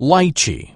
lychee.